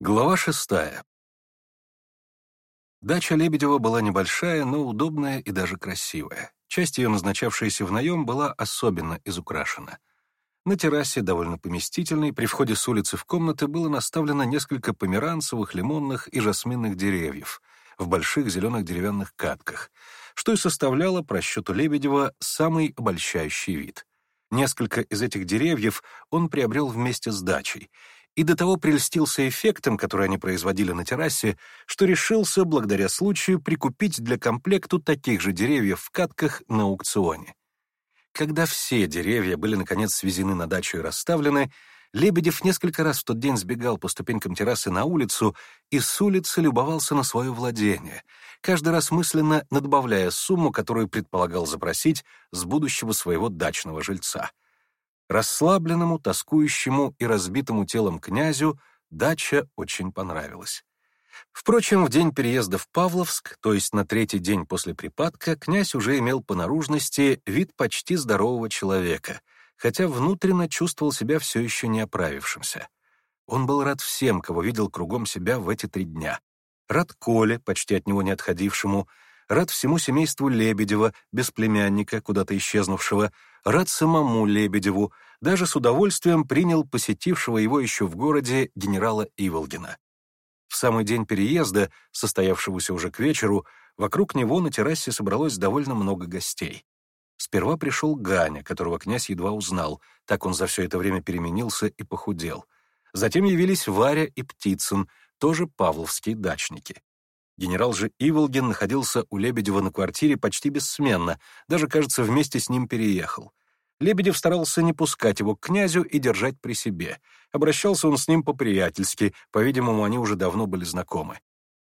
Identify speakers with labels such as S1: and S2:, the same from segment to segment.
S1: Глава шестая. Дача Лебедева была небольшая, но удобная и даже красивая. Часть ее, назначавшаяся в наем, была особенно изукрашена. На террасе, довольно поместительной, при входе с улицы в комнаты было наставлено несколько померанцевых, лимонных и жасминных деревьев в больших зеленых деревянных катках, что и составляло, по расчету Лебедева, самый обольщающий вид. Несколько из этих деревьев он приобрел вместе с дачей — и до того прельстился эффектом, который они производили на террасе, что решился, благодаря случаю, прикупить для комплекту таких же деревьев в катках на аукционе. Когда все деревья были, наконец, свезены на дачу и расставлены, Лебедев несколько раз в тот день сбегал по ступенькам террасы на улицу и с улицы любовался на свое владение, каждый раз мысленно надбавляя сумму, которую предполагал запросить с будущего своего дачного жильца — Расслабленному, тоскующему и разбитому телом князю дача очень понравилась. Впрочем, в день переезда в Павловск, то есть на третий день после припадка, князь уже имел по наружности вид почти здорового человека, хотя внутренно чувствовал себя все еще не оправившимся. Он был рад всем, кого видел кругом себя в эти три дня. Рад Коле, почти от него не отходившему, рад всему семейству Лебедева, без племянника, куда-то исчезнувшего, рад самому Лебедеву, даже с удовольствием принял посетившего его еще в городе генерала Иволгина. В самый день переезда, состоявшегося уже к вечеру, вокруг него на террасе собралось довольно много гостей. Сперва пришел Ганя, которого князь едва узнал, так он за все это время переменился и похудел. Затем явились Варя и Птицын, тоже павловские дачники. Генерал же Иволгин находился у Лебедева на квартире почти бессменно, даже, кажется, вместе с ним переехал. Лебедев старался не пускать его к князю и держать при себе. Обращался он с ним по-приятельски, по-видимому, они уже давно были знакомы.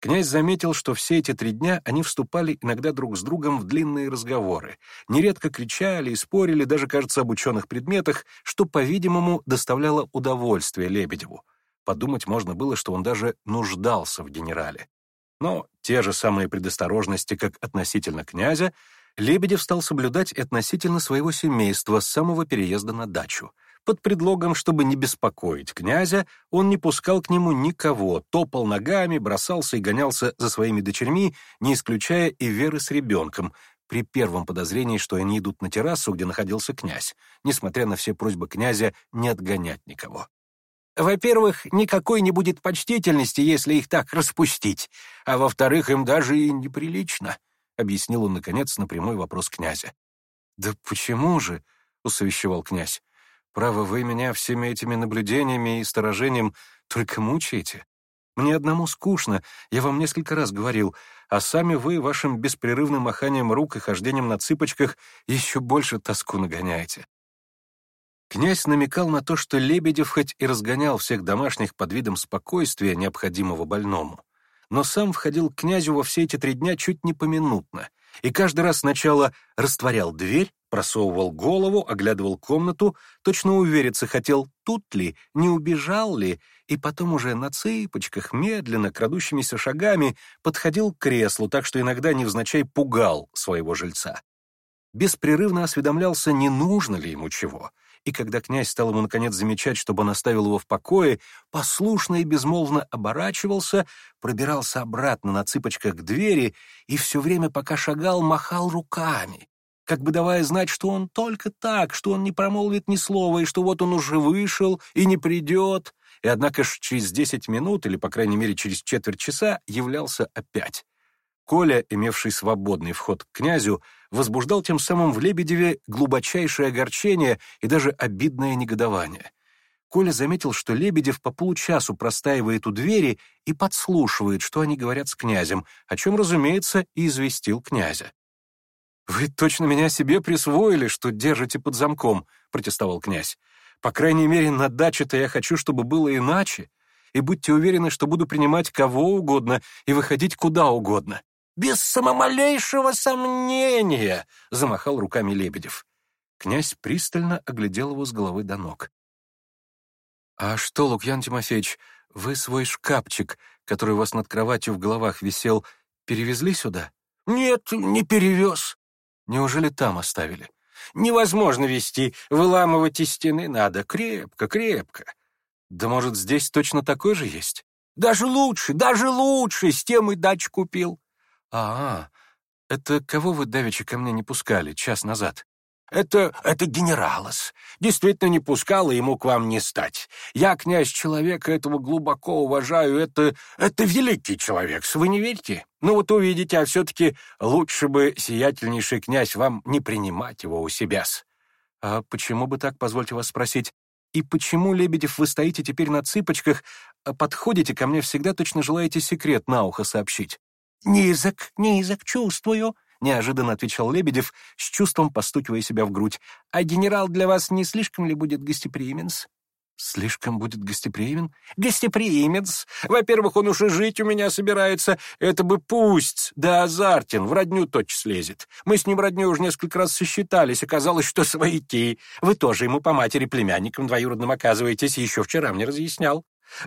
S1: Князь заметил, что все эти три дня они вступали иногда друг с другом в длинные разговоры, нередко кричали и спорили даже, кажется, об ученых предметах, что, по-видимому, доставляло удовольствие Лебедеву. Подумать можно было, что он даже нуждался в генерале. Но те же самые предосторожности, как относительно князя, Лебедев стал соблюдать относительно своего семейства с самого переезда на дачу. Под предлогом, чтобы не беспокоить князя, он не пускал к нему никого, топал ногами, бросался и гонялся за своими дочерьми, не исключая и Веры с ребенком, при первом подозрении, что они идут на террасу, где находился князь, несмотря на все просьбы князя не отгонять никого. Во-первых, никакой не будет почтительности, если их так распустить, а во-вторых, им даже и неприлично. — объяснил он, наконец, на прямой вопрос князя. «Да почему же?» — усовещевал князь. «Право, вы меня всеми этими наблюдениями и сторожением только мучаете. Мне одному скучно, я вам несколько раз говорил, а сами вы вашим беспрерывным маханием рук и хождением на цыпочках еще больше тоску нагоняете». Князь намекал на то, что Лебедев хоть и разгонял всех домашних под видом спокойствия, необходимого больному, но сам входил к князю во все эти три дня чуть не поминутно и каждый раз сначала растворял дверь, просовывал голову, оглядывал комнату, точно увериться хотел, тут ли, не убежал ли, и потом уже на цыпочках, медленно, крадущимися шагами, подходил к креслу, так что иногда невзначай пугал своего жильца. Беспрерывно осведомлялся, не нужно ли ему чего — и когда князь стал ему наконец замечать, чтобы он оставил его в покое, послушно и безмолвно оборачивался, пробирался обратно на цыпочках к двери и все время, пока шагал, махал руками, как бы давая знать, что он только так, что он не промолвит ни слова, и что вот он уже вышел и не придет, и однако ж через десять минут, или, по крайней мере, через четверть часа, являлся опять. Коля, имевший свободный вход к князю, возбуждал тем самым в Лебедеве глубочайшее огорчение и даже обидное негодование. Коля заметил, что Лебедев по получасу простаивает у двери и подслушивает, что они говорят с князем, о чем, разумеется, и известил князя. «Вы точно меня себе присвоили, что держите под замком», — протестовал князь. «По крайней мере, на даче-то я хочу, чтобы было иначе. И будьте уверены, что буду принимать кого угодно и выходить куда угодно без самомалейшего сомнения!» — замахал руками Лебедев. Князь пристально оглядел его с головы до ног. «А что, Лукьян Тимофеевич, вы свой шкафчик, который у вас над кроватью в головах висел, перевезли сюда?» «Нет, не перевез». «Неужели там оставили?» «Невозможно вести, выламывать из стены надо, крепко, крепко». «Да, может, здесь точно такой же есть?»
S2: «Даже лучше, даже лучше, с тем и дач купил».
S1: «А, это кого вы давеча ко мне не пускали час назад?»
S2: «Это... это генералос. Действительно не пускала ему к вам не стать. Я, князь человека, этого глубоко уважаю. Это... это великий человек, вы не верите? Ну вот увидите, а все-таки лучше бы, сиятельнейший князь, вам не принимать его у себя-с».
S1: «А почему бы так, позвольте вас спросить? И почему, Лебедев, вы стоите теперь на цыпочках, подходите ко мне всегда, точно желаете секрет на ухо сообщить?
S2: «Низок, низок, чувствую!»
S1: — неожиданно отвечал Лебедев, с чувством постукивая себя в грудь.
S2: «А генерал для вас не слишком ли будет гостеприимен?»
S1: «Слишком будет гостеприимен?»
S2: «Гостеприимец! Во-первых, он уж и жить у меня собирается. Это бы пусть! Да азартен, в родню точь слезет. Мы с ним роднёй уже несколько раз сосчитались, оказалось, что свояки. Вы тоже ему по матери племянником двоюродным оказываетесь, еще вчера мне разъяснял.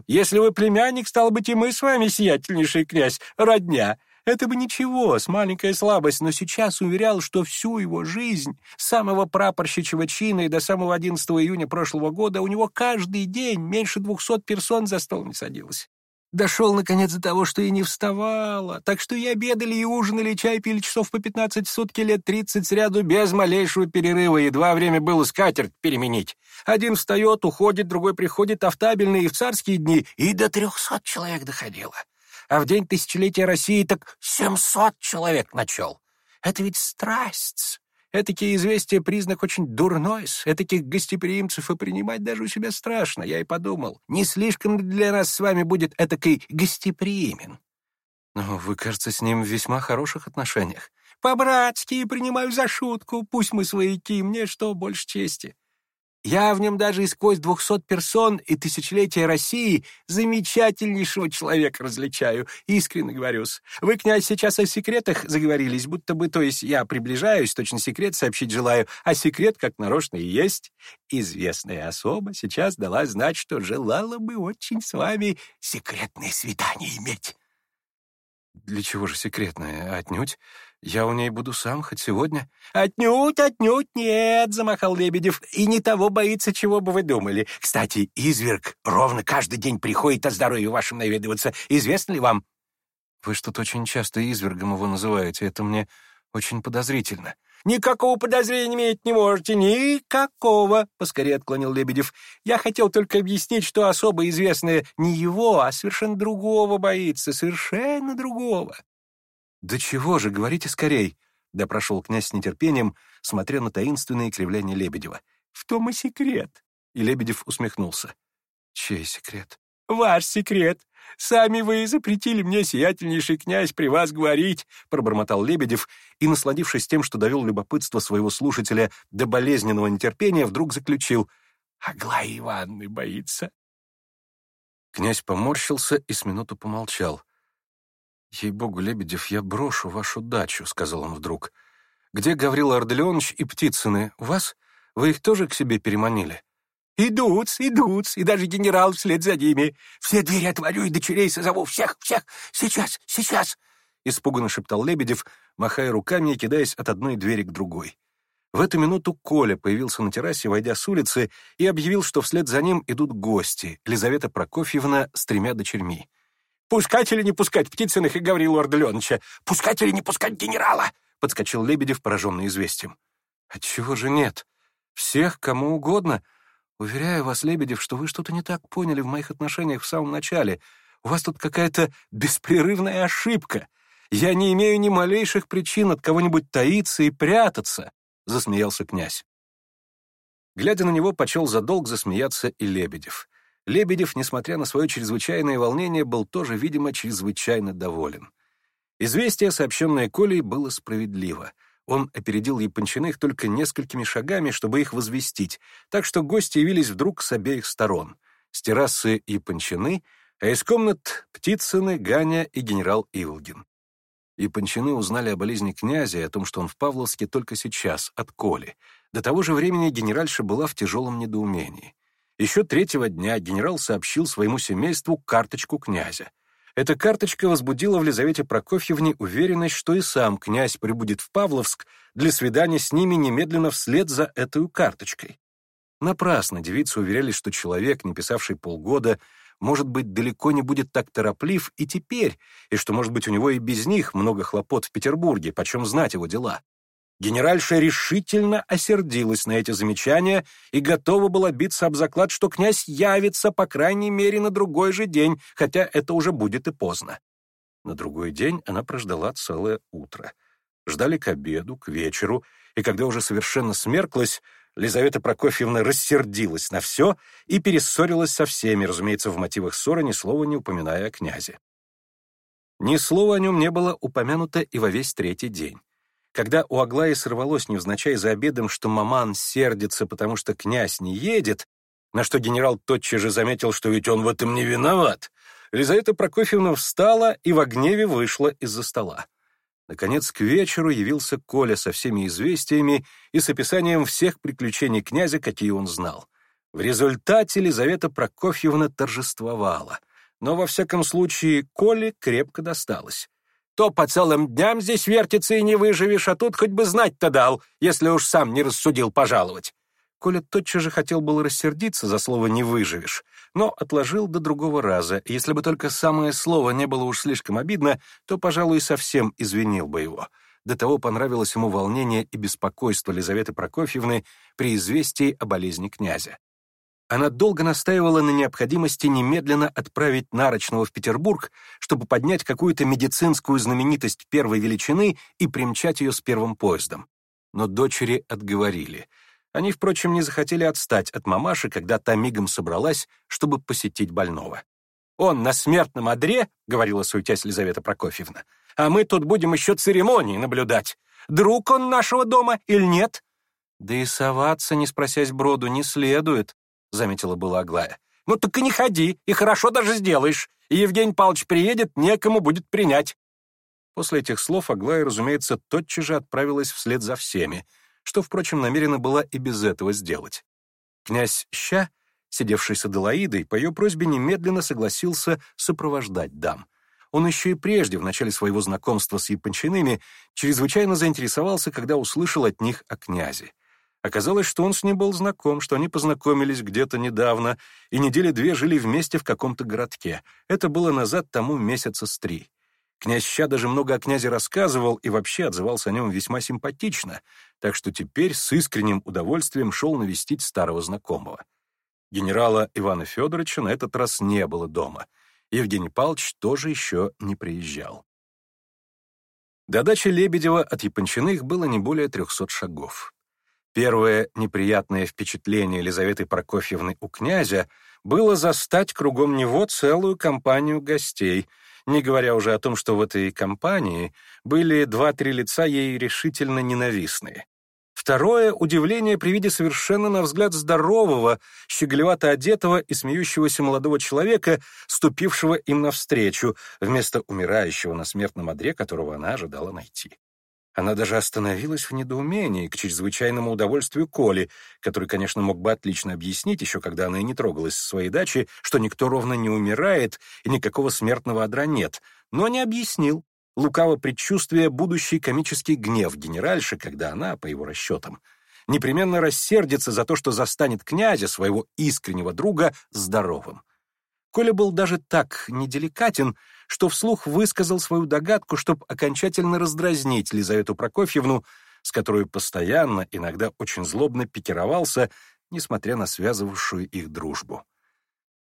S2: Если вы племянник, стал быть, и мы с вами, сиятельнейший князь, родня. Это бы ничего, с маленькой слабость, но сейчас уверял, что всю его жизнь, с самого прапорщичьего чина и до самого 11 июня прошлого года, у него каждый день меньше двухсот персон за стол не садилось. Дошел, наконец, до того, что и не вставала. Так что и обедали, и ужинали, чай пили часов по пятнадцать сутки лет тридцать сряду без малейшего перерыва. Едва время было скатерть переменить. Один встает, уходит, другой приходит, а в табельные и в царские дни и до трехсот человек доходило. А в день тысячелетия России так семьсот человек начал. Это ведь страсть. Этакие известия — признак очень дурной. С этаких гостеприимцев и принимать даже у себя страшно. Я и подумал, не слишком для нас с вами будет этакий гостеприимен?
S1: Но вы, кажется, с ним в весьма хороших отношениях.
S2: По-братски принимаю за шутку. Пусть мы свояки, мне что больше чести. Я в нем даже и сквозь двухсот персон и тысячелетия России замечательнейшего человека различаю, искренне говорю -с. Вы, князь, сейчас о секретах заговорились, будто бы, то есть я приближаюсь, точно секрет сообщить желаю, а секрет, как нарочно, и есть. Известная особа сейчас дала знать, что желала бы очень с вами секретное свидание иметь.
S1: Для чего же секретное? Отнюдь. Я у ней буду сам хоть сегодня.
S2: Отнюдь, отнюдь нет, замахал Лебедев. И не того боится, чего бы вы думали. Кстати, изверг ровно каждый день приходит о здоровью вашем наведываться. Известно ли вам?
S1: Вы что-то очень часто извергом его называете. Это мне очень подозрительно.
S2: Никакого подозрения иметь не можете, никакого, — поскорее отклонил Лебедев. Я хотел только объяснить, что особо известное не его, а совершенно другого боится, совершенно другого.
S1: Да чего же, говорите скорей, — допрошел князь с нетерпением, смотря на таинственное кривление Лебедева.
S2: В том и секрет.
S1: И Лебедев усмехнулся. Чей секрет?
S2: Ваш секрет. Сами вы запретили мне, сиятельнейший князь, при вас говорить», — пробормотал Лебедев, и, насладившись тем, что довел любопытство своего слушателя до болезненного нетерпения, вдруг заключил «Аглая Ивановна боится».
S1: Князь поморщился и с минуту помолчал. «Ей-богу, Лебедев, я брошу вашу дачу», — сказал он вдруг. «Где Гаврил Арделеонович и Птицыны? У вас? Вы их тоже к себе переманили?»
S2: Идут, идут, и даже генерал вслед за ними. Все двери отворю и дочерей созову. Всех, всех, сейчас, сейчас!»
S1: Испуганно шептал Лебедев, махая руками и кидаясь от одной двери к другой. В эту минуту Коля появился на террасе, войдя с улицы, и объявил, что вслед за ним идут гости, Лизавета Прокофьевна с тремя дочерьми.
S2: «Пускать или не пускать Птицыных и Гаврилу Арделеновича? Пускать или не пускать генерала?» — подскочил Лебедев, пораженный известием.
S1: «Отчего же нет? Всех, кому угодно!» Уверяю вас, Лебедев, что вы что-то не так поняли в моих отношениях в самом начале. У вас тут какая-то беспрерывная ошибка. Я не имею ни малейших причин от кого-нибудь таиться и прятаться», — засмеялся князь. Глядя на него, почел за долг засмеяться и Лебедев. Лебедев, несмотря на свое чрезвычайное волнение, был тоже, видимо, чрезвычайно доволен. Известие, сообщенное Колей, было справедливо — он опередил Япончиных только несколькими шагами, чтобы их возвестить, так что гости явились вдруг с обеих сторон. С террасы Япончины, а из комнат Птицыны, Ганя и генерал Иволгин. Япончины узнали о болезни князя и о том, что он в Павловске только сейчас, от Коли. До того же времени генеральша была в тяжелом недоумении. Еще третьего дня генерал сообщил своему семейству карточку князя — эта карточка возбудила в Лизавете Прокофьевне уверенность, что и сам князь прибудет в Павловск для свидания с ними немедленно вслед за этой карточкой. Напрасно девицы уверяли, что человек, не писавший полгода, может быть, далеко не будет так тороплив и теперь, и что, может быть, у него и без них много хлопот в Петербурге, почем знать его дела. Генеральша решительно осердилась на эти замечания и готова была биться об заклад, что князь явится, по крайней мере, на другой же день, хотя это уже будет и поздно. На другой день она прождала целое утро. Ждали к обеду, к вечеру, и когда уже совершенно смерклась, Лизавета Прокофьевна рассердилась на все и перессорилась со всеми, разумеется, в мотивах ссоры, ни слова не упоминая о князе. Ни слова о нем не было упомянуто и во весь третий день. Когда у Аглаи сорвалось невзначай за обедом, что маман сердится, потому что князь не едет, на что генерал тотчас же заметил, что ведь он в этом не виноват, Лизавета Прокофьевна встала и во гневе вышла из-за стола. Наконец, к вечеру явился Коля со всеми известиями и с описанием всех приключений князя, какие он знал. В результате Лизавета Прокофьевна торжествовала, но во всяком случае Коле крепко досталось то по целым дням здесь вертится и не выживешь, а тут хоть бы знать-то дал, если уж сам не рассудил пожаловать». Коля тотчас же хотел было рассердиться за слово «не выживешь», но отложил до другого раза. Если бы только самое слово не было уж слишком обидно, то, пожалуй, совсем извинил бы его. До того понравилось ему волнение и беспокойство Лизаветы Прокофьевны при известии о болезни князя она долго настаивала на необходимости немедленно отправить Нарочного в Петербург, чтобы поднять какую-то медицинскую знаменитость первой величины и примчать ее с первым поездом. Но дочери отговорили. Они, впрочем, не захотели отстать от мамаши, когда та мигом собралась, чтобы посетить больного. «Он на смертном одре», — говорила суетясь Лизавета Прокофьевна, «а мы тут будем еще церемонии наблюдать. Друг он нашего дома или нет?» «Да и соваться, не спросясь броду, не следует», — заметила была Аглая. «Ну так и не ходи, и хорошо даже сделаешь. И Евгений Павлович приедет, некому будет принять». После этих слов Аглая, разумеется, тотчас же отправилась вслед за всеми, что, впрочем, намерена была и без этого сделать. Князь Ща, сидевший с Аделаидой, по ее просьбе немедленно согласился сопровождать дам. Он еще и прежде, в начале своего знакомства с япончинами, чрезвычайно заинтересовался, когда услышал от них о князе. Оказалось, что он с ней был знаком, что они познакомились где-то недавно и недели две жили вместе в каком-то городке. Это было назад тому месяца с три. Князь Ща даже много о князе рассказывал и вообще отзывался о нем весьма симпатично, так что теперь с искренним удовольствием шел навестить старого знакомого. Генерала Ивана Федоровича на этот раз не было дома. Евгений Павлович тоже еще не приезжал. До дачи Лебедева от Япончиных было не более 300 шагов. Первое неприятное впечатление Елизаветы Прокофьевны у князя было застать кругом него целую компанию гостей, не говоря уже о том, что в этой компании были два-три лица ей решительно ненавистные. Второе — удивление при виде совершенно, на взгляд, здорового, щеголевато одетого и смеющегося молодого человека, ступившего им навстречу, вместо умирающего на смертном одре, которого она ожидала найти. Она даже остановилась в недоумении, к чрезвычайному удовольствию Коли, который, конечно, мог бы отлично объяснить, еще когда она и не трогалась с своей дачи, что никто ровно не умирает и никакого смертного одра нет, но не объяснил. Лукаво предчувствие будущий комический гнев генеральши, когда она, по его расчетам, непременно рассердится за то, что застанет князя, своего искреннего друга, здоровым. Коля был даже так неделикатен, что вслух высказал свою догадку, чтобы окончательно раздразнить Лизавету Прокофьевну, с которой постоянно, иногда очень злобно пикировался, несмотря на связывавшую их дружбу.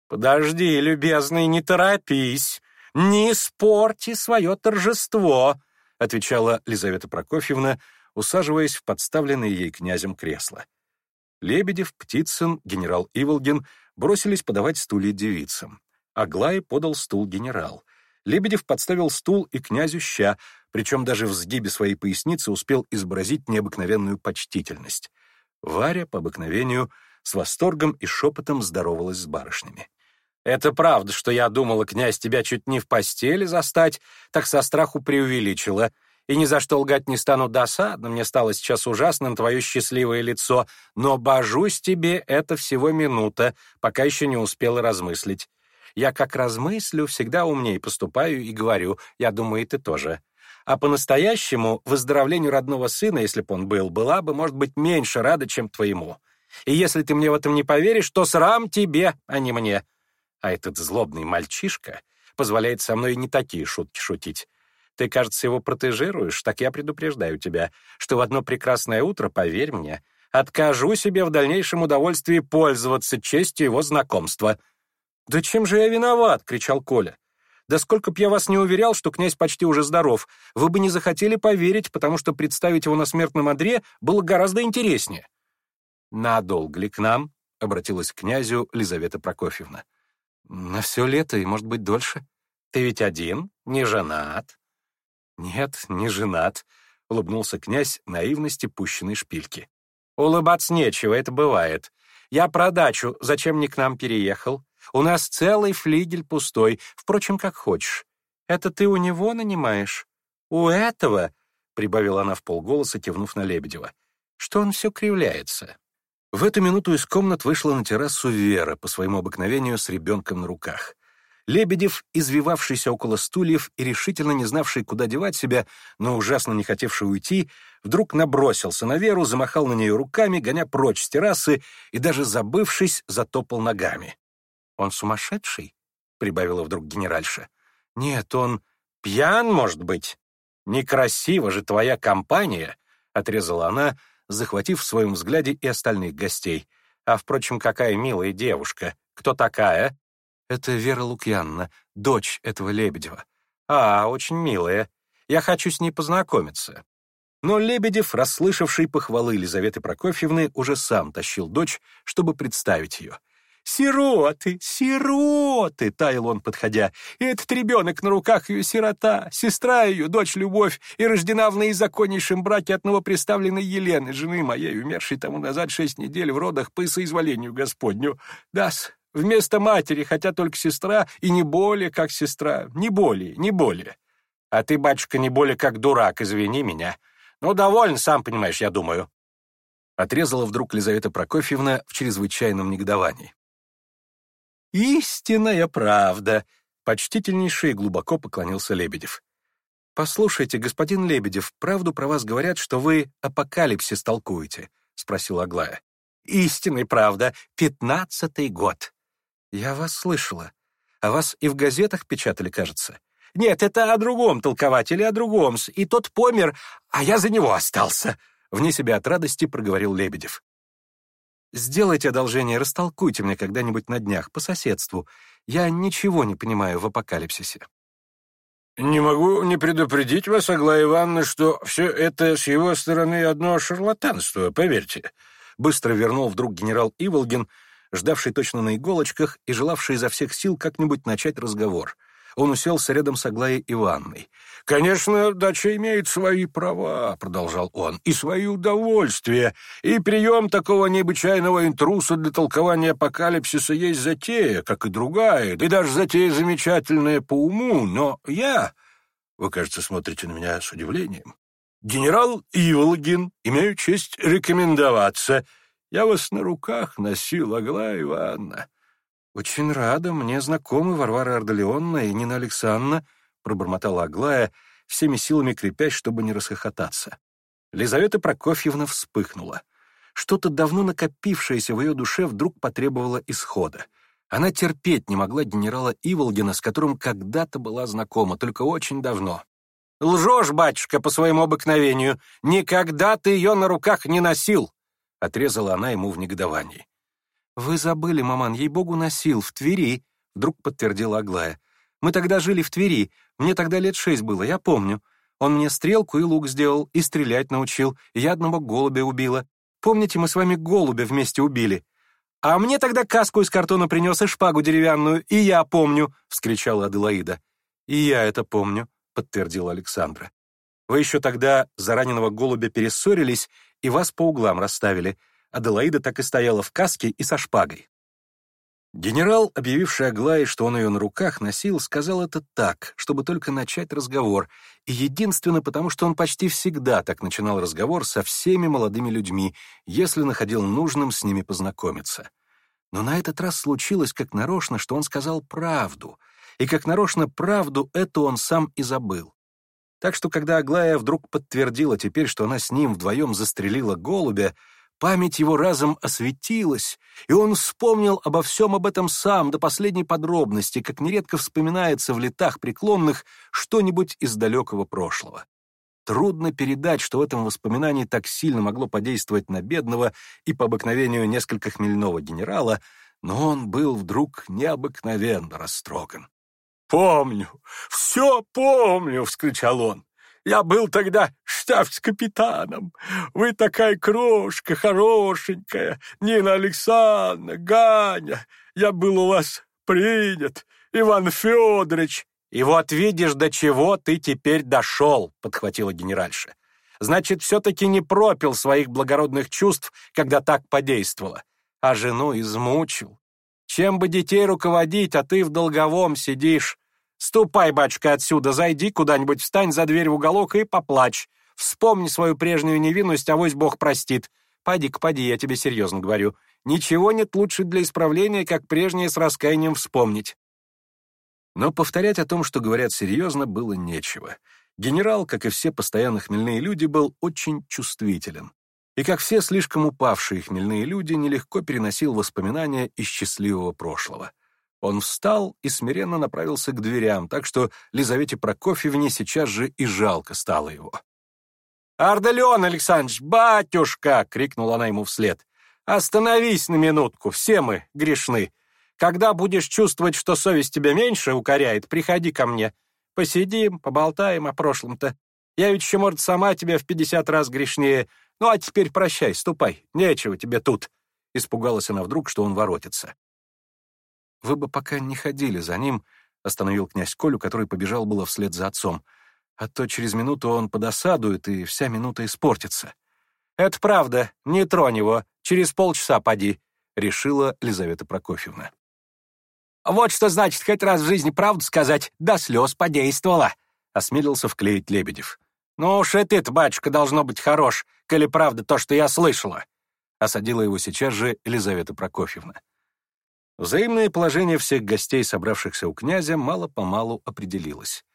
S1: «Подожди, любезный, не торопись! Не испорти свое торжество!» — отвечала Лизавета Прокофьевна, усаживаясь в подставленное ей князем кресло. Лебедев, Птицын, генерал Иволгин бросились подавать стулья девицам. Аглай подал стул генерал — Лебедев подставил стул и князю ща, причем даже в сгибе своей поясницы успел изобразить необыкновенную почтительность. Варя, по обыкновению, с восторгом и шепотом здоровалась с барышнями. «Это правда, что я думала, князь, тебя чуть не в постели застать, так со страху преувеличила. И ни за что лгать не стану досадно, мне стало сейчас ужасным твое счастливое лицо, но божусь тебе, это всего минута, пока еще не успела размыслить. Я как раз мыслю, всегда умнее поступаю и говорю, я думаю, и ты тоже. А по-настоящему выздоровлению родного сына, если бы он был, была бы, может быть, меньше рада, чем твоему. И если ты мне в этом не поверишь, то срам тебе, а не мне.
S2: А этот злобный мальчишка позволяет со мной не такие шутки шутить. Ты, кажется, его протежируешь, так я предупреждаю тебя, что в одно прекрасное утро, поверь мне, откажу себе в дальнейшем удовольствии пользоваться честью его знакомства — «Да чем же я виноват?» — кричал Коля. «Да сколько б я вас не уверял, что князь почти уже здоров, вы бы не захотели поверить, потому что представить его на смертном одре было гораздо интереснее». «Надолго ли к нам?» — обратилась к князю Лизавета Прокофьевна. «На все лето и, может быть, дольше. Ты ведь один, не женат». «Нет, не женат», — улыбнулся князь наивности пущенной шпильки. «Улыбаться нечего, это бывает. Я про дачу. Зачем не к нам переехал? У нас целый флигель пустой, впрочем, как хочешь. Это ты у него нанимаешь? У этого?» — прибавила она в полголоса, кивнув на Лебедева. «Что он все кривляется?» В эту минуту из комнат вышла на террасу Вера, по своему обыкновению, с ребенком на руках. Лебедев, извивавшийся около стульев и решительно не знавший, куда девать себя, но ужасно не хотевший уйти, вдруг набросился на Веру, замахал на нее руками, гоня прочь с террасы и, даже забывшись, затопал ногами. «Он сумасшедший?» — прибавила вдруг генеральша. «Нет, он пьян, может быть. Некрасива же твоя компания!» — отрезала она, захватив в своем взгляде и остальных гостей. «А, впрочем, какая милая девушка! Кто такая?» «Это Вера Лукьянна, дочь этого Лебедева. А, очень милая. Я хочу с ней познакомиться». Но Лебедев, расслышавший похвалы Елизаветы Прокофьевны, уже сам тащил дочь, чтобы представить ее. «Сироты, сироты!» — таял он, подходя. «Этот ребенок на руках ее сирота, сестра ее, дочь Любовь, и рождена в наизаконнейшем браке от новоприставленной Елены, жены моей, умершей тому назад шесть недель в родах по соизволению Господню. Дас, вместо матери, хотя только сестра, и не более, как сестра, не более, не более. А ты, батюшка, не более, как дурак, извини меня. Ну, довольно, сам понимаешь, я думаю». Отрезала вдруг Лизавета Прокофьевна в чрезвычайном негодовании. «Истинная правда!» — почтительнейший и глубоко поклонился Лебедев. «Послушайте, господин Лебедев, правду про вас говорят, что вы апокалипсис толкуете», — спросила Аглая. «Истинный, правда, пятнадцатый год». «Я вас слышала. А вас и в газетах печатали, кажется». «Нет, это о другом толкователе, о другом с, И тот помер, а я за него остался», — вне себя от радости проговорил Лебедев. Сделайте одолжение, растолкуйте мне когда-нибудь на днях, по соседству. Я ничего не понимаю в апокалипсисе». «Не могу не предупредить вас, Аглая Ивановна, что все это с его стороны одно шарлатанство, поверьте». Быстро вернул вдруг генерал Иволгин, ждавший точно на иголочках и желавший изо всех сил как-нибудь начать разговор. Он уселся рядом с Аглаей Ивановной. «Конечно, дача имеет свои права», — продолжал он, — «и свои удовольствия, и прием такого необычайного интруса для толкования апокалипсиса есть затея, как и другая, и даже затея замечательная по уму, но я...» Вы, кажется, смотрите на меня с удивлением. «Генерал Иволгин, имею честь рекомендоваться. Я вас на руках носил, Аглая Ивановна».
S1: «Очень рада, мне знакомы Варвара Ордолеонна и Нина Александровна», пробормотала Аглая, всеми силами крепясь, чтобы не расхохотаться. Лизавета Прокофьевна вспыхнула. Что-то давно накопившееся в ее душе вдруг потребовало исхода. Она терпеть не могла генерала Иволгина, с которым когда-то была знакома, только очень давно. «Лжешь, батюшка, по своему обыкновению! Никогда ты ее на руках не носил!» — отрезала она ему в негодовании. «Вы забыли, маман, ей-богу, носил, в Твери!» Вдруг подтвердила Аглая. «Мы тогда жили в Твери, мне тогда лет шесть было, я помню. Он мне стрелку и лук сделал, и стрелять научил, и я одного голубя убила. Помните, мы с вами голубя вместе убили?» «А мне тогда каску из картона принес и шпагу деревянную, и я помню!» — вскричала Аделаида. «И я это помню», — подтвердила Александра. «Вы еще тогда за раненого голубя перессорились и вас по углам расставили. Аделаида так и стояла в каске и со шпагой. Генерал, объявивший Аглае, что он ее на руках носил, сказал это так, чтобы только начать разговор, и единственно потому, что он почти всегда так начинал разговор со всеми молодыми людьми, если находил нужным с ними познакомиться. Но на этот раз случилось как нарочно, что он сказал правду, и как нарочно правду эту он сам и забыл. Так что, когда Аглая вдруг подтвердила теперь, что она с ним вдвоем застрелила голубя, Память его разом осветилась, и он вспомнил обо всем об этом сам до последней подробности, как нередко вспоминается в летах преклонных что-нибудь из далекого прошлого. Трудно передать, что в этом воспоминании так сильно могло подействовать на бедного и по обыкновению несколько хмельного генерала, но он был вдруг необыкновенно растроган.
S2: «Помню! Все помню!» — вскричал он. Я был тогда штабс-капитаном. Вы такая крошка, хорошенькая, Нина Александровна, Ганя. Я был у вас принят, Иван Федорович».
S1: «И вот видишь, до чего ты теперь дошел», — подхватила генеральша. «Значит, все-таки не пропил своих благородных чувств, когда так подействовало, а жену измучил. Чем бы детей руководить, а ты в долговом сидишь. Ступай, батюшка, отсюда, зайди куда-нибудь, встань за дверь в уголок и поплачь. Вспомни свою прежнюю невинность, авось Бог простит. Пойди-ка, пойди, я тебе серьезно говорю. Ничего нет лучше для исправления, как прежнее с раскаянием вспомнить. Но повторять о том, что говорят серьезно, было нечего. Генерал, как и все постоянно хмельные люди, был очень чувствителен. И как все слишком упавшие хмельные люди, нелегко переносил воспоминания из счастливого прошлого. Он встал и смиренно направился к дверям, так что Лизавете Прокофьевне сейчас же и жалко стало его. Арделеон Александрович, батюшка!» — крикнула она ему вслед. «Остановись на минутку, все мы грешны. Когда будешь чувствовать, что совесть тебя меньше укоряет, приходи ко мне. Посидим, поболтаем о прошлом-то. Я ведь еще, может, сама тебя в пятьдесят раз грешнее. Ну, а теперь прощай, ступай, нечего тебе тут». Испугалась она вдруг, что он воротится. «Вы бы пока не ходили за ним», — остановил князь Колю, который побежал было вслед за отцом. «А то через минуту он подосадует, и вся минута испортится». «Это правда, не тронь его, через полчаса поди», — решила Лизавета Прокофьевна. «Вот что значит хоть раз в жизни правду сказать, до слез подействовала», — осмелился вклеить Лебедев. «Ну уж и ты-то, батюшка, должно быть хорош, коли правда то, что я слышала», — осадила его сейчас же Елизавета Прокофьевна. Взаимное положение всех гостей, собравшихся у князя, мало-помалу определилось.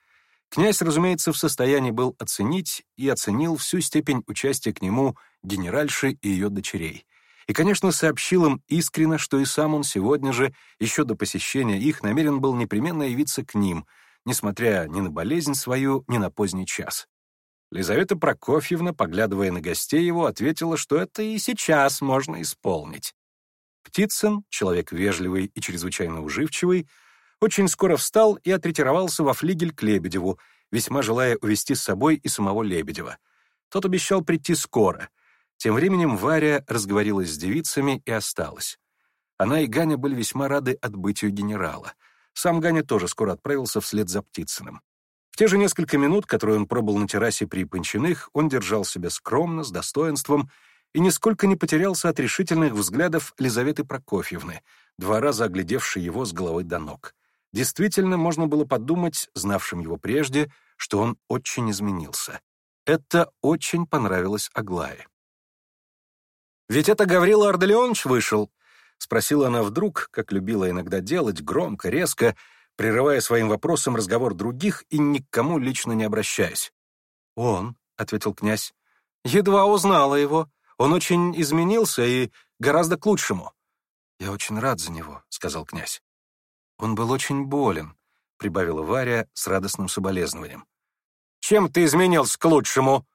S1: Князь, разумеется, в состоянии был оценить и оценил всю степень участия к нему генеральши и ее дочерей. И, конечно, сообщил им искренно, что и сам он сегодня же, еще до посещения их, намерен был непременно явиться к ним, несмотря ни на болезнь свою, ни на поздний час. Лизавета Прокофьевна, поглядывая на гостей его, ответила, что это и сейчас можно исполнить. Птицын, человек вежливый и чрезвычайно уживчивый, очень скоро встал и отретировался во флигель к Лебедеву, весьма желая увести с собой и самого Лебедева. Тот обещал прийти скоро. Тем временем Варя разговорилась с девицами и осталась. Она и Ганя были весьма рады отбытию генерала. Сам Ганя тоже скоро отправился вслед за Птицыным. В те же несколько минут, которые он пробыл на террасе при Панчиных, он держал себя скромно, с достоинством и нисколько не потерялся от решительных взглядов Лизаветы Прокофьевны, два раза оглядевшей его с головы до ног. Действительно, можно было подумать, знавшим его прежде, что он очень изменился. Это очень понравилось Аглае. «Ведь это Гаврила Арделеонович вышел?» — спросила она вдруг, как любила иногда делать, громко, резко, прерывая своим вопросом разговор других и никому лично не обращаясь. «Он», — ответил князь, — «едва узнала его. Он очень изменился и гораздо к лучшему». «Я очень рад за него», — сказал князь. «Он был очень болен», — прибавила Варя с радостным соболезнованием. «Чем ты изменился к лучшему?»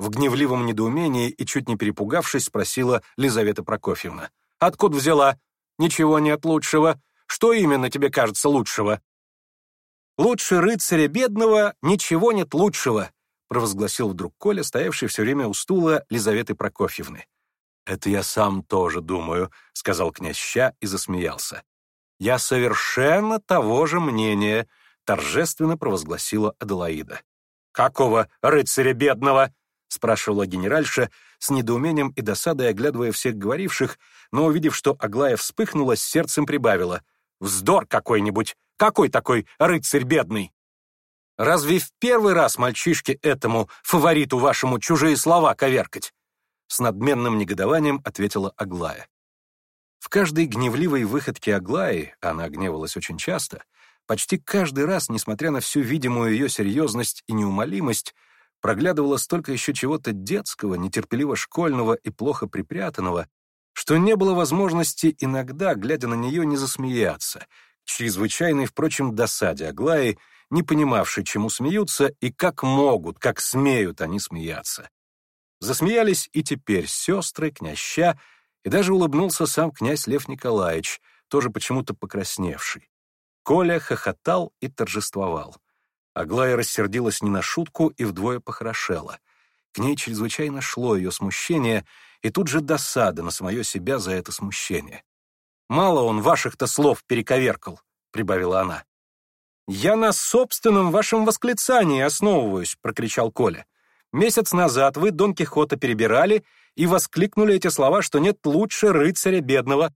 S1: В гневливом недоумении и чуть не перепугавшись, спросила Лизавета Прокофьевна. «Откуда взяла? Ничего нет лучшего. Что именно тебе кажется лучшего?» «Лучше рыцаря бедного ничего нет лучшего», провозгласил вдруг Коля, стоявший все время у стула Лизаветы Прокофьевны. «Это я сам тоже думаю», — сказал князь Ща и засмеялся. «Я совершенно того же мнения», — торжественно провозгласила Аделаида. «Какого рыцаря бедного?» — спрашивала генеральша, с недоумением и досадой оглядывая всех говоривших, но, увидев, что Аглая вспыхнула, сердцем прибавила. «Вздор какой-нибудь! Какой такой рыцарь бедный?» Разве в первый раз мальчишке этому, фавориту вашему, чужие слова коверкать?» С надменным негодованием ответила Аглая. В каждой гневливой выходке Аглаи, она гневалась очень часто, почти каждый раз, несмотря на всю видимую ее серьезность и неумолимость, проглядывало столько еще чего-то детского, нетерпеливо школьного и плохо припрятанного, что не было возможности иногда, глядя на нее, не засмеяться, чрезвычайной, впрочем, досаде Аглаи — не понимавший, чему смеются и как могут, как смеют они смеяться. Засмеялись и теперь сестры, княща, и даже улыбнулся сам князь Лев Николаевич, тоже почему-то покрасневший. Коля хохотал и торжествовал. Аглая рассердилась не на шутку и вдвое похорошела. К ней чрезвычайно шло ее смущение и тут же досада на самое себя за это смущение. «Мало он ваших-то слов перековеркал», — прибавила она. «Я на собственном вашем восклицании основываюсь», — прокричал Коля. «Месяц назад вы Дон Кихота перебирали и воскликнули эти слова, что нет лучше рыцаря бедного».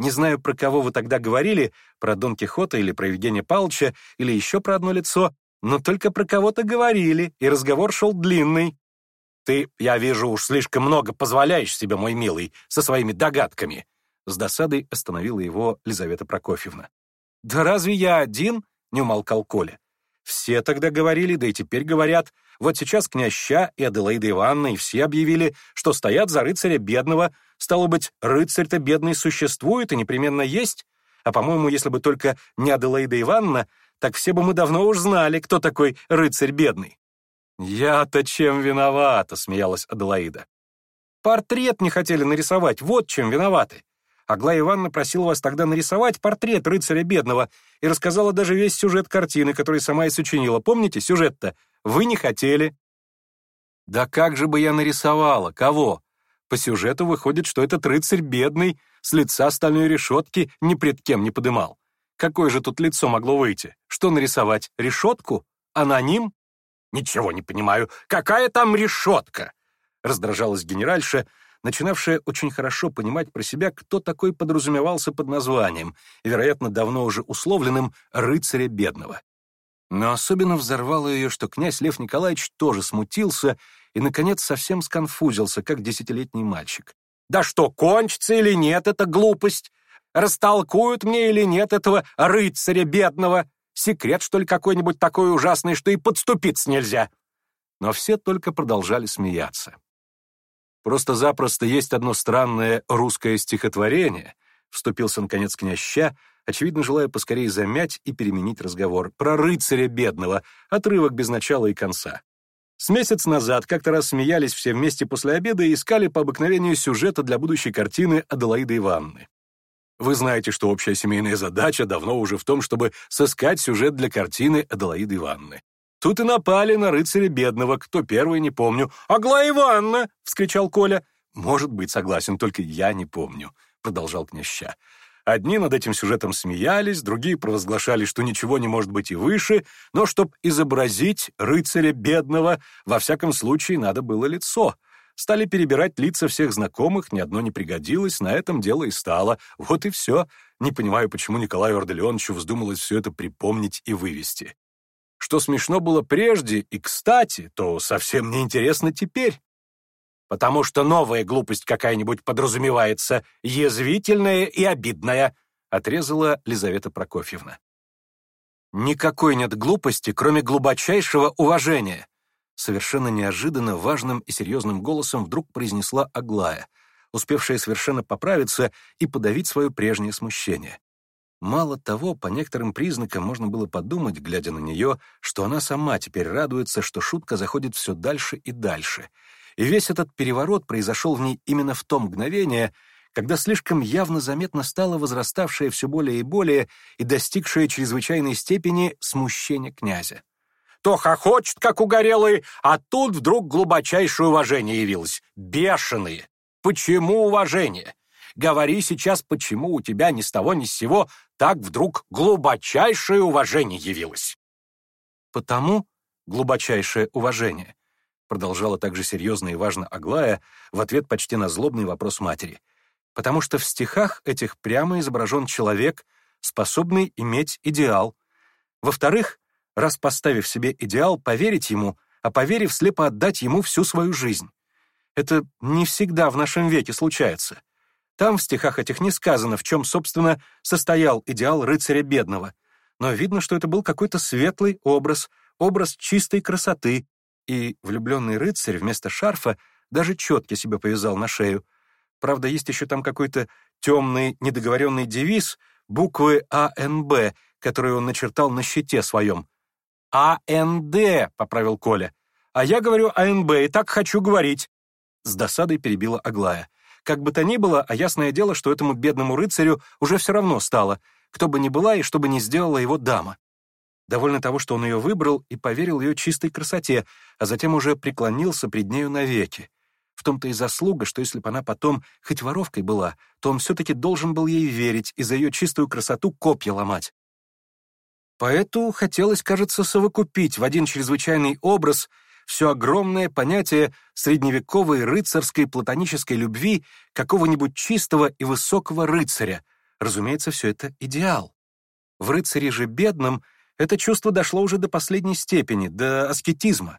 S1: Не знаю, про кого вы тогда говорили, про Дон Кихота или про Евгения Павловича, или еще про одно лицо, но только про кого-то говорили, и разговор шел длинный. «Ты, я вижу, уж слишком много позволяешь себе, мой милый, со своими догадками», с досадой остановила его Лизавета Прокофьевна. «Да разве я один?» не умолкал Коля. Все тогда говорили, да и теперь говорят. Вот сейчас князь Ща и Аделаида Ивановна и все объявили, что стоят за рыцаря бедного. Стало быть, рыцарь-то бедный существует и непременно есть. А, по-моему, если бы только не Аделаида Ивановна, так все бы мы давно уж знали, кто такой рыцарь бедный. «Я-то чем виновата?» — смеялась Аделаида. «Портрет не хотели нарисовать, вот чем виноваты. Аглая Ивановна просила вас тогда нарисовать портрет рыцаря бедного и рассказала даже весь сюжет картины, который сама и сочинила. Помните сюжет-то? Вы не хотели. Да как же бы я нарисовала? Кого? По сюжету выходит, что этот рыцарь бедный, с лица стальной решетки ни пред кем не подымал. Какое же тут лицо могло выйти? Что нарисовать? Решетку? Аноним? Ничего не понимаю. Какая там решетка? Раздражалась генеральша, начинавшая очень хорошо понимать про себя, кто такой подразумевался под названием, вероятно, давно уже условленным «рыцаря бедного». Но особенно взорвало ее, что князь Лев Николаевич тоже смутился и, наконец, совсем сконфузился, как десятилетний мальчик. «Да что, кончится или нет эта глупость? Растолкуют мне или нет этого рыцаря бедного? Секрет, что ли, какой-нибудь такой ужасный, что и подступиться нельзя?» Но все только продолжали смеяться. Просто-запросто есть одно странное русское стихотворение, вступился наконец князьща, очевидно, желая поскорее замять и переменить разговор, про рыцаря бедного, отрывок без начала и конца. С месяц назад как-то раз смеялись все вместе после обеда и искали по обыкновению сюжета для будущей картины Аделаиды Ивановны. Вы знаете, что общая семейная задача давно уже в том, чтобы сыскать сюжет для картины Аделаиды Ивановны. Тут и напали на рыцаря бедного, кто первый, не помню. «Аглая Ивановна!» — вскричал Коля. «Может быть, согласен, только я не помню», — продолжал княжча. Одни над этим сюжетом смеялись, другие провозглашали, что ничего не может быть и выше, но чтобы изобразить рыцаря бедного, во всяком случае надо было лицо. Стали перебирать лица всех знакомых, ни одно не пригодилось, на этом дело и стало. Вот и все. Не понимаю, почему Николаю Ордолеоновичу вздумалось все это припомнить и вывести что смешно было прежде и кстати, то совсем неинтересно теперь. Потому что новая глупость какая-нибудь подразумевается, язвительная и обидная, отрезала Лизавета Прокофьевна. Никакой нет глупости, кроме глубочайшего уважения. Совершенно неожиданно важным и серьезным голосом вдруг произнесла Аглая, успевшая совершенно поправиться и подавить свое прежнее смущение. Мало того, по некоторым признакам можно было подумать, глядя на нее, что она сама теперь радуется, что шутка заходит все дальше и дальше. И весь этот переворот произошел в ней именно в то мгновение, когда слишком явно заметно стало возраставшее все более и более и достигшее чрезвычайной степени смущение князя. То хохочет, как угорелый, а тут вдруг глубочайшее уважение явилось. Бешеные! Почему уважение? Говори сейчас, почему у тебя ни с того ни с сего так вдруг глубочайшее уважение явилось. Потому глубочайшее уважение, продолжала также серьезно и важно Аглая в ответ почти на злобный вопрос матери, потому что в стихах этих прямо изображен человек, способный иметь идеал. Во-вторых, раз поставив себе идеал, поверить ему, а поверив, слепо отдать ему всю свою жизнь. Это не всегда в нашем веке случается. Там в стихах этих не сказано, в чем, собственно, состоял идеал рыцаря бедного, но видно, что это был какой-то светлый образ, образ чистой красоты, и влюбленный рыцарь вместо шарфа даже четки себе повязал на шею. Правда, есть еще там какой-то темный недоговоренный девиз буквы АНБ, которые он начертал на щите своем. «АНД», — поправил Коля. «А я говорю АНБ и так хочу говорить», — с досадой перебила Аглая. Как бы то ни было, а ясное дело, что этому бедному рыцарю уже все равно стало, кто бы ни была и что бы ни сделала его дама. Довольно того, что он ее выбрал и поверил ее чистой красоте, а затем уже преклонился пред нею навеки. В том-то и заслуга, что если бы она потом хоть воровкой была, то он все-таки должен был ей верить и за ее чистую красоту копья ломать. Поэту хотелось, кажется, совокупить в один чрезвычайный образ — все огромное понятие средневековой рыцарской платонической любви какого-нибудь чистого и высокого рыцаря. Разумеется, все это идеал. В рыцаре же бедном это чувство дошло уже до последней степени, до аскетизма.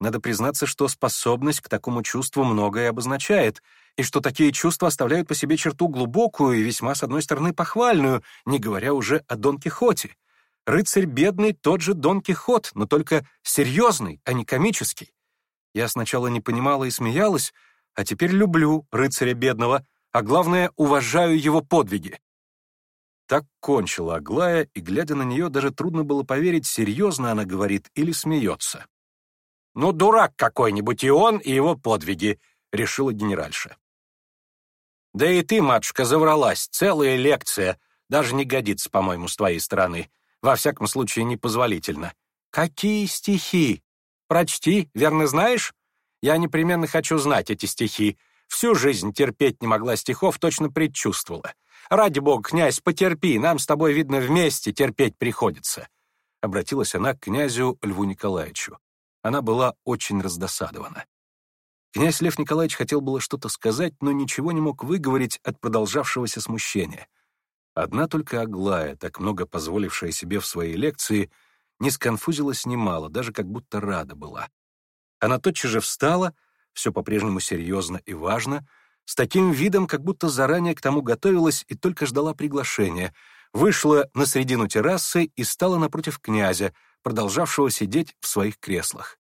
S1: Надо признаться, что способность к такому чувству многое обозначает, и что такие чувства оставляют по себе черту глубокую и весьма, с одной стороны, похвальную, не говоря уже о Дон Кихоте. Рыцарь бедный тот же Дон Кихот, но только серьезный, а не комический. Я сначала не понимала и смеялась, а теперь люблю рыцаря бедного, а главное, уважаю его подвиги. Так кончила Аглая, и, глядя на нее, даже трудно было поверить, серьезно она говорит или смеется. «Ну, дурак какой-нибудь и он, и его подвиги», — решила генеральша. «Да и ты, матушка, завралась, целая лекция, даже не годится, по-моему, с твоей стороны», во всяком случае, непозволительно. Какие стихи? Прочти, верно знаешь? Я непременно хочу знать эти стихи. Всю жизнь терпеть не могла стихов, точно предчувствовала. Ради бога, князь, потерпи, нам с тобой, видно, вместе терпеть приходится. Обратилась она к князю Льву Николаевичу. Она была очень раздосадована. Князь Лев Николаевич хотел было что-то сказать, но ничего не мог выговорить от продолжавшегося смущения — Одна только Аглая, так много позволившая себе в своей лекции, не сконфузилась немало, даже как будто рада была. Она тотчас же встала, все по-прежнему серьезно и важно, с таким видом, как будто заранее к тому готовилась и только ждала приглашения, вышла на середину террасы и стала напротив князя, продолжавшего сидеть в своих креслах.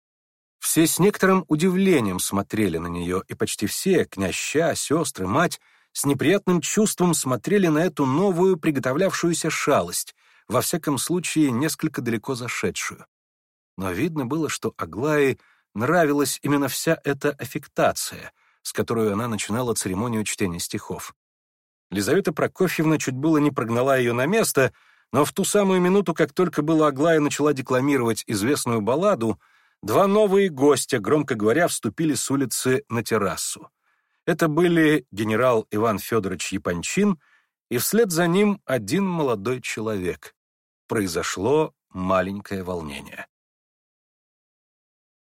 S1: Все с некоторым удивлением смотрели на нее, и почти все, княща, сестры, мать — с неприятным чувством смотрели на эту новую, приготовлявшуюся шалость, во всяком случае несколько далеко зашедшую. Но видно было, что Аглае нравилась именно вся эта аффектация, с которой она начинала церемонию чтения стихов. Лизавета Прокофьевна чуть было не прогнала ее на место, но в ту самую минуту, как только была Аглая начала декламировать известную балладу, два новые гостя, громко говоря, вступили с улицы на террасу. Это были генерал Иван Федорович Япончин и вслед за ним один молодой человек. Произошло маленькое волнение.